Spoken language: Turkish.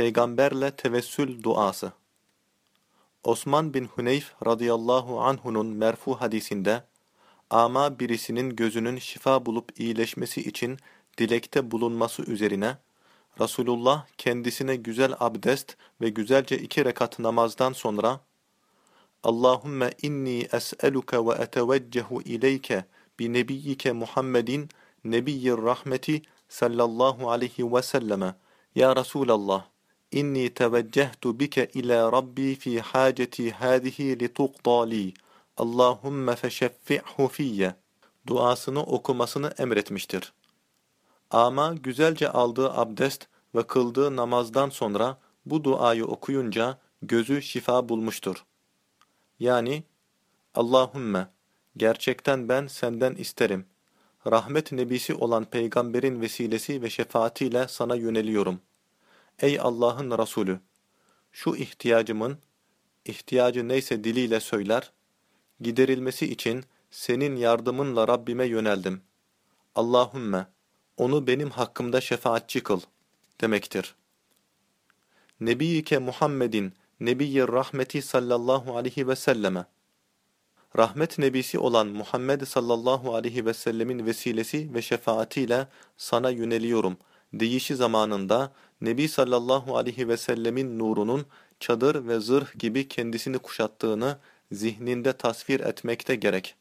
Peygamberle tevessül duası. Osman bin Huneyf radıyallahu anhunun merfu hadisinde, ama birisinin gözünün şifa bulup iyileşmesi için dilekte bulunması üzerine, Resulullah kendisine güzel abdest ve güzelce iki rekat namazdan sonra, Allahümme inni es'eluke ve eteveccehu ileyke bi nebiyyike Muhammedin nebiyyir rahmeti sallallahu aleyhi ve selleme Ya Resulallah inni teveccehtu bike ila Rabbi fi haceti hadihi li Allahümme feşeffi'hu fiyye duasını okumasını emretmiştir. Ama güzelce aldığı abdest ve kıldığı namazdan sonra bu duayı okuyunca gözü şifa bulmuştur. Yani Allahümme gerçekten ben senden isterim. Rahmet nebisi olan peygamberin vesilesi ve şefaatiyle sana yöneliyorum. Ey Allah'ın Resulü! Şu ihtiyacımın, ihtiyacı neyse diliyle söyler, giderilmesi için senin yardımınla Rabbime yöneldim. Allahümme, onu benim hakkımda şefaatçi kıl, demektir. Nebiyike Muhammedin, Nebiyyir Rahmeti sallallahu aleyhi ve selleme, Rahmet nebisi olan Muhammed sallallahu aleyhi ve sellemin vesilesi ve şefaatiyle sana yöneliyorum deyişi zamanında Nebi sallallahu aleyhi ve sellemin nurunun çadır ve zırh gibi kendisini kuşattığını zihninde tasvir etmekte gerek.